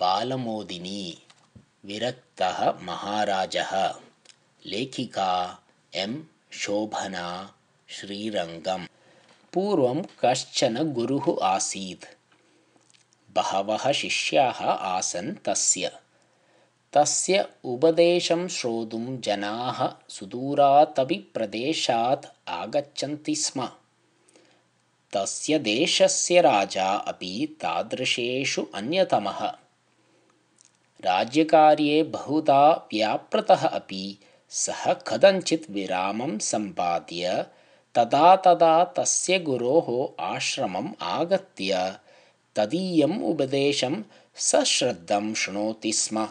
बालमोदिनी विरक्तः महाराजः। लेखिका एम् शोभना श्रीरङ्गम्। पूर्वं कश्चन गुरुः आसीत्। बहवः शिष्याः आसन् तस्य। तस्य उपदेशं श्रोतुं जनाः सुदूरात् प्रदेशात् आगच्छन्ति स्म। तस्य देशस्य राजा अपि तादृशेषु अन्यतमः राज्यकार्ये बहुधा व्यापृतः अपि। सः कथञ्चित् विरामं सम्पाद्य तदा तदा तस्य गुरोः आश्रमम् आगत्य तदीयम् उपदेशं सश्रद्धं शृणोति स्म।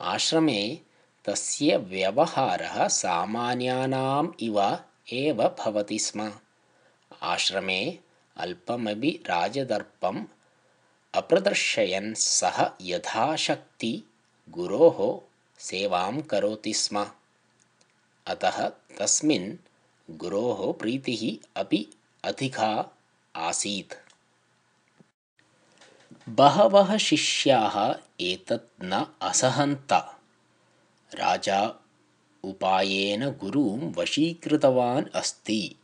आश्रमे तस्य व्यवहारः सामान्यानाम् इव एव भवति स्म। आश्रमे अल्पमपि राजदर्पम् अप्रदर्शयन् सः यथाशक्ति गुरोः सेवां करोति स्म। अतः तस्मिन् गुरोः प्रीतिः अपि अधिका आसीत्। बहवः शिष्याः एतत् न असहन्त। राजा उपायेन गुरुं वशीकृतवान् अस्ति।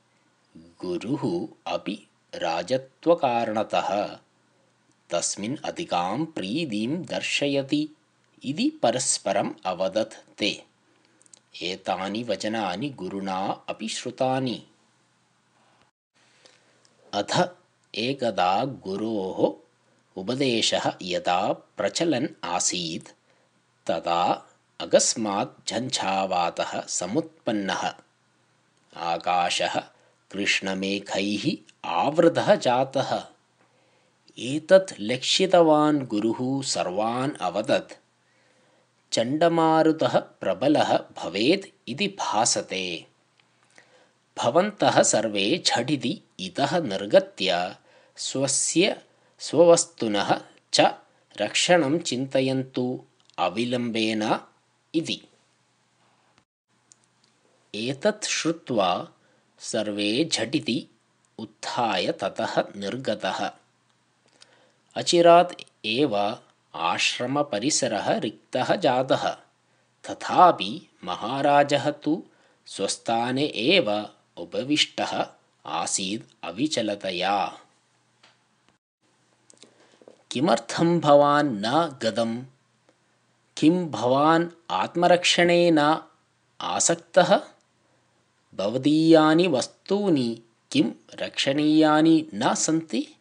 गुरुः अपि राजत्वकारणतः तस्मिन् अधिकां प्रीतिं दर्शयति इति परस्परम् अवदत् ते। एतानि वचनानि गुरुणा अपि श्रुतानि। अथ एकदा गुरोः उपदेशः यदा प्रचलन् आसीत् तदा अकस्मात् झञ्झावातः समुत्पन्नः। आकाशः कृष्णमेघैः आवृतः जातः एतत् लक्षितवान् गुरुः सर्वान् अवदत्। चण्डमारुतः प्रबलः भवेत् इति भासते। भवन्तः सर्वे झटिति इतः निर्गत्य स्वस्य स्ववस्तुनः च रक्षणं चिन्तयन्तु अविलम्बेन इति। एतत् श्रुत्वा सर्वे झटिति उत्थाय ततः निर्गतः अचिरात् एव आश्रमपरिसरः रिक्तः जातः। तथापि महाराजः तु स्वस्थाने एव उपविष्टः आसीत् अविचलतया। किमर्थं भवान् न गतम् किं भवान् आत्मरक्षणे न आसक्तः? भवदीयानि वस्तूनि किं रक्षणीयानि न सन्ति?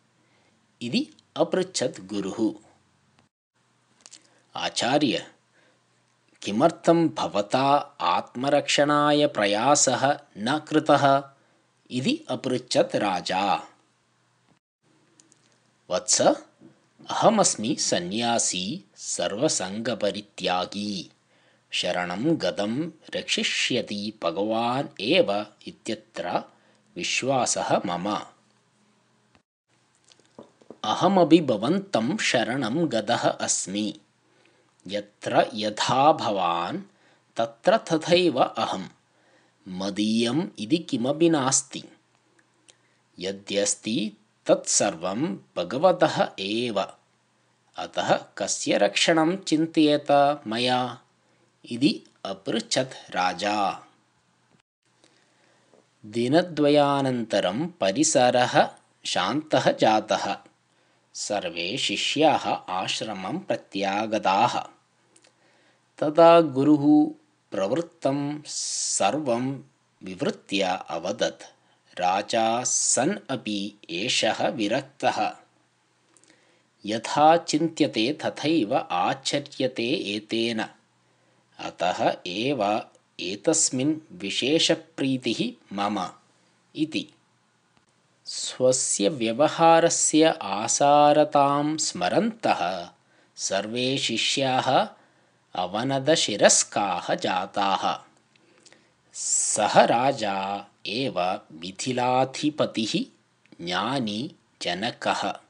इति अपृच्छत् गुरुः। आचार्य किमर्थं भवता आत्मरक्षणाय प्रयासः न कृतः? इति अपृच्छत् राजा। वत्स अहमस्मि सन्न्यासी सर्वसङ्गपरित्यागी। शरणं गतं रक्षिष्यति भगवान् एव इत्यत्र विश्वासः मम अहमपि भवन्तं शरणं गतः अस्मि। यत्र यथा भवान् तत्र तथैव अहं मदीयम् इति किमपि नास्ति। यद्यस्ति तत्सर्वं भगवतः एव। अतः कस्य रक्षणं चिन्तयेत मया? इति अपृच्छत् राजा। दिनद्वयानन्तरं परिसरः शान्तः जातः सर्वे शिष्याः आश्रमं प्रत्यागताः। तदा गुरुः प्रवृत्तं सर्वं विवृत्य अवदत् राजा सन् अपि एषः विरक्तः। यथा चिन्त्यते तथैव आचर्यते एतेन। अतः एव एतस्मिन् विशेषप्रीतिः मम इति स्वस्य व्यवहारस्य आसारतां स्मरन्तः। सर्वे शिष्याः अवनतशिरस्काः जाताः। सः राजा एव मिथिलाधिपतिः ज्ञानी जनकः